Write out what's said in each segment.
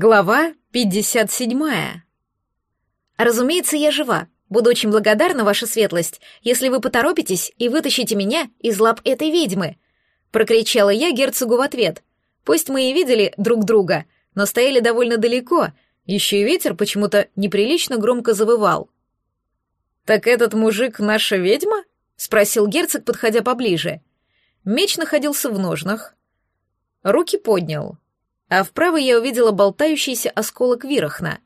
Глава 57. Разумеется, я жива. Буду очень благодарна, ваша светлость, если вы поторопитесь и вытащите меня из лап этой ведьмы, прокричала я герцогу в ответ. Пусть мы и видели друг друга, но стояли довольно далеко. Еще и ветер почему-то неприлично громко завывал. Так этот мужик наша ведьма? спросил герцог, подходя поближе. Меч находился в ножнах. Руки поднял а вправо я увидела болтающийся осколок Вирахна.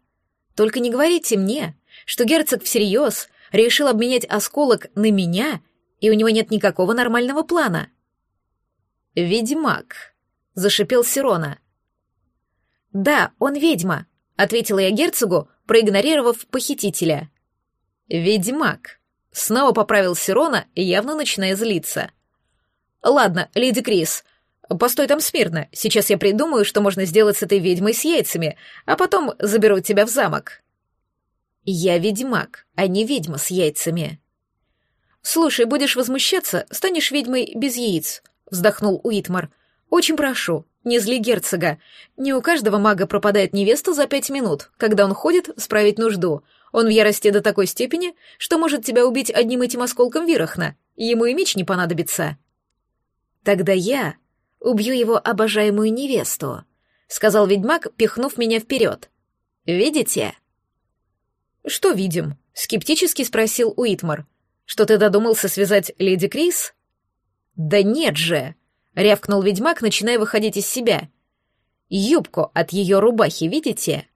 Только не говорите мне, что герцог всерьез решил обменять осколок на меня, и у него нет никакого нормального плана. «Ведьмак», — зашипел Сирона. «Да, он ведьма», — ответила я герцогу, проигнорировав похитителя. «Ведьмак», — снова поправил Сирона, явно начиная злиться. «Ладно, леди Крис, Постой там смирно. Сейчас я придумаю, что можно сделать с этой ведьмой с яйцами, а потом заберу тебя в замок. Я ведьмак, а не ведьма с яйцами. Слушай, будешь возмущаться, станешь ведьмой без яиц, вздохнул Уитмар. Очень прошу, не зли герцога. Не у каждого мага пропадает невеста за пять минут, когда он ходит справить нужду. Он в ярости до такой степени, что может тебя убить одним этим осколком вирахна. Ему и меч не понадобится. Тогда я убью его обожаемую невесту», — сказал ведьмак, пихнув меня вперед. «Видите?» «Что видим?» — скептически спросил Уитмар. «Что ты додумался связать леди Крис?» «Да нет же!» — рявкнул ведьмак, начиная выходить из себя. «Юбку от ее рубахи видите?»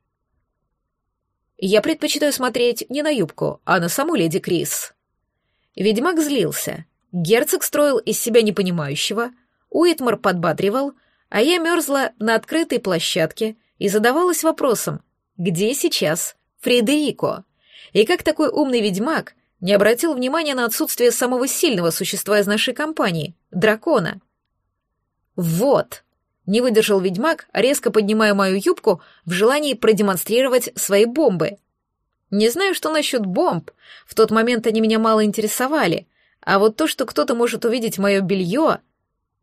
«Я предпочитаю смотреть не на юбку, а на саму леди Крис». Ведьмак злился. Герцог строил из себя непонимающего — Уитмар подбадривал, а я мерзла на открытой площадке и задавалась вопросом, где сейчас Фредерико? И как такой умный ведьмак не обратил внимания на отсутствие самого сильного существа из нашей компании — дракона? «Вот!» — не выдержал ведьмак, резко поднимая мою юбку в желании продемонстрировать свои бомбы. Не знаю, что насчет бомб, в тот момент они меня мало интересовали, а вот то, что кто-то может увидеть мое белье,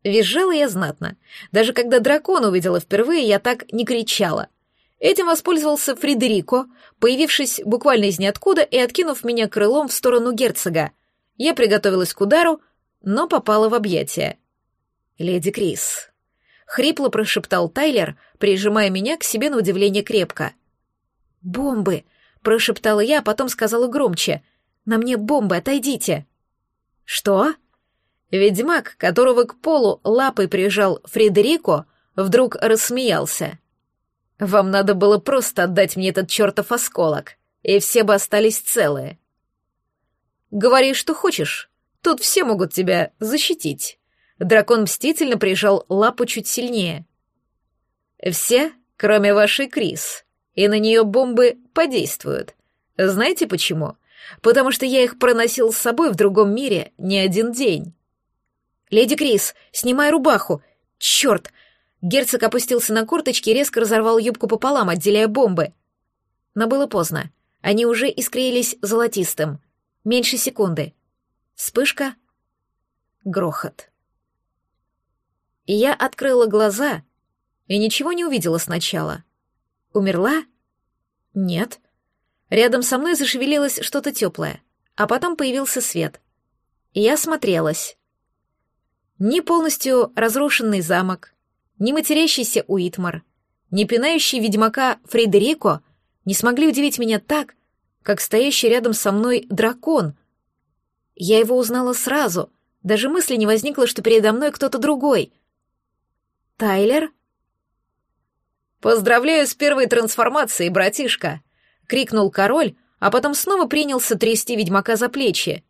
Визжала я знатно. Даже когда дракона увидела впервые, я так не кричала. Этим воспользовался Фредерико, появившись буквально из ниоткуда и откинув меня крылом в сторону герцога. Я приготовилась к удару, но попала в объятия. «Леди Крис», — хрипло прошептал Тайлер, прижимая меня к себе на удивление крепко. «Бомбы», — прошептала я, а потом сказала громче. «На мне бомбы, отойдите». «Что?» Ведьмак, которого к полу лапой прижал Фредерико, вдруг рассмеялся. «Вам надо было просто отдать мне этот чертов осколок, и все бы остались целые». «Говори, что хочешь. Тут все могут тебя защитить». Дракон мстительно прижал лапу чуть сильнее. «Все, кроме вашей Крис, и на нее бомбы подействуют. Знаете почему? Потому что я их проносил с собой в другом мире не один день». «Леди Крис, снимай рубаху! Черт!» Герцог опустился на курточки и резко разорвал юбку пополам, отделяя бомбы. Но было поздно. Они уже искрились золотистым. Меньше секунды. Вспышка. Грохот. Я открыла глаза и ничего не увидела сначала. Умерла? Нет. Рядом со мной зашевелилось что-то теплое, а потом появился свет. Я смотрелась. Ни полностью разрушенный замок, ни матерящийся Уитмар, ни пинающий ведьмака Фредерико не смогли удивить меня так, как стоящий рядом со мной дракон. Я его узнала сразу, даже мысли не возникло, что передо мной кто-то другой. «Тайлер?» «Поздравляю с первой трансформацией, братишка!» — крикнул король, а потом снова принялся трясти ведьмака за плечи.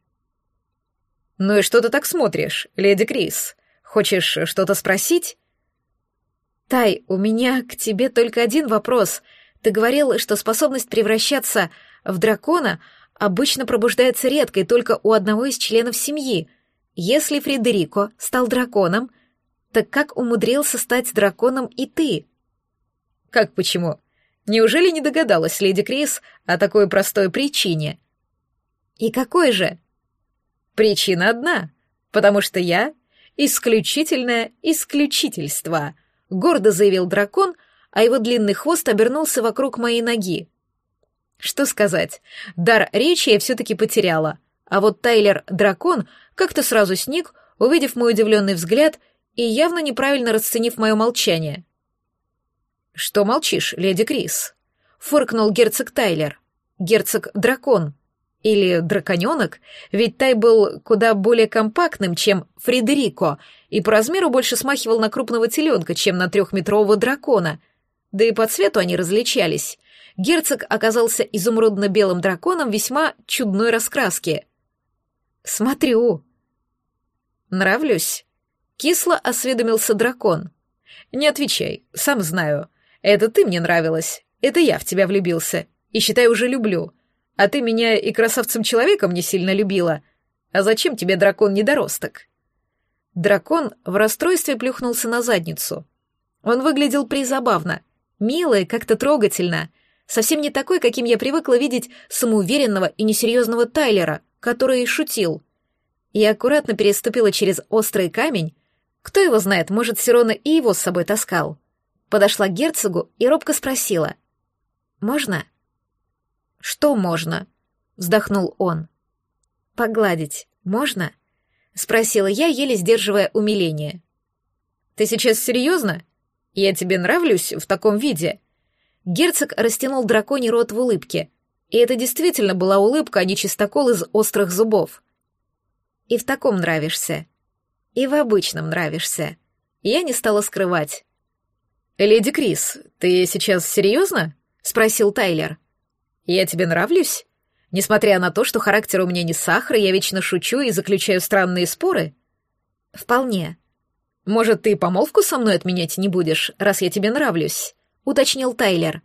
«Ну и что ты так смотришь, леди Крис? Хочешь что-то спросить?» «Тай, у меня к тебе только один вопрос. Ты говорил, что способность превращаться в дракона обычно пробуждается редко и только у одного из членов семьи. Если Фредерико стал драконом, так как умудрился стать драконом и ты?» «Как почему? Неужели не догадалась леди Крис о такой простой причине?» «И какой же?» Причина одна, потому что я — исключительное исключительство, гордо заявил дракон, а его длинный хвост обернулся вокруг моей ноги. Что сказать, дар речи я все-таки потеряла, а вот Тайлер-дракон как-то сразу сник, увидев мой удивленный взгляд и явно неправильно расценив мое молчание. «Что молчишь, леди Крис?» — фыркнул герцог Тайлер. «Герцог-дракон. Или драконенок, ведь Тай был куда более компактным, чем Фредерико, и по размеру больше смахивал на крупного теленка, чем на трехметрового дракона. Да и по цвету они различались. Герцог оказался изумрудно-белым драконом весьма чудной раскраски. «Смотрю». «Нравлюсь?» — кисло осведомился дракон. «Не отвечай, сам знаю. Это ты мне нравилась, это я в тебя влюбился, и, считай, уже люблю». А ты меня и красавцем-человеком не сильно любила. А зачем тебе дракон-недоросток?» Дракон в расстройстве плюхнулся на задницу. Он выглядел призабавно, мило и как-то трогательно, совсем не такой, каким я привыкла видеть самоуверенного и несерьезного Тайлера, который и шутил. Я аккуратно переступила через острый камень. Кто его знает, может, Сирона и его с собой таскал. Подошла к герцогу и робко спросила. «Можно?» «Что можно?» — вздохнул он. «Погладить можно?» — спросила я, еле сдерживая умиление. «Ты сейчас серьезно? Я тебе нравлюсь в таком виде?» Герцог растянул драконий рот в улыбке, и это действительно была улыбка, а не чистокол из острых зубов. «И в таком нравишься. И в обычном нравишься». Я не стала скрывать. «Леди Крис, ты сейчас серьезно?» — спросил Тайлер. Я тебе нравлюсь? Несмотря на то, что характер у меня не сахар, я вечно шучу и заключаю странные споры? Вполне. Может, ты помолвку со мной отменять не будешь, раз я тебе нравлюсь? Уточнил Тайлер.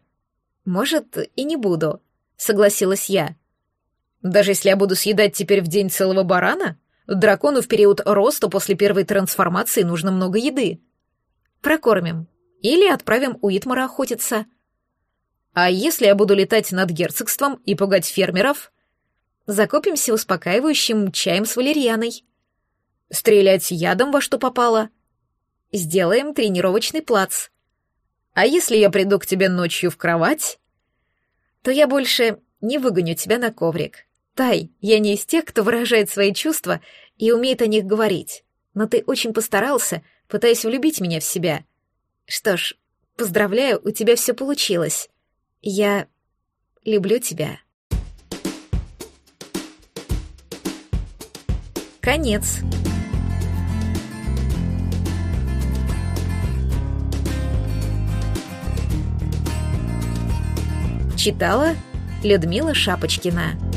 Может, и не буду, согласилась я. Даже если я буду съедать теперь в день целого барана? Дракону в период роста после первой трансформации нужно много еды. Прокормим. Или отправим у Итмара охотиться. А если я буду летать над герцогством и пугать фермеров? Закупимся успокаивающим чаем с валерьяной. Стрелять ядом во что попало? Сделаем тренировочный плац. А если я приду к тебе ночью в кровать? То я больше не выгоню тебя на коврик. Тай, я не из тех, кто выражает свои чувства и умеет о них говорить. Но ты очень постарался, пытаясь влюбить меня в себя. Что ж, поздравляю, у тебя все получилось. Я люблю тебя. Конец. Читала Людмила Шапочкина.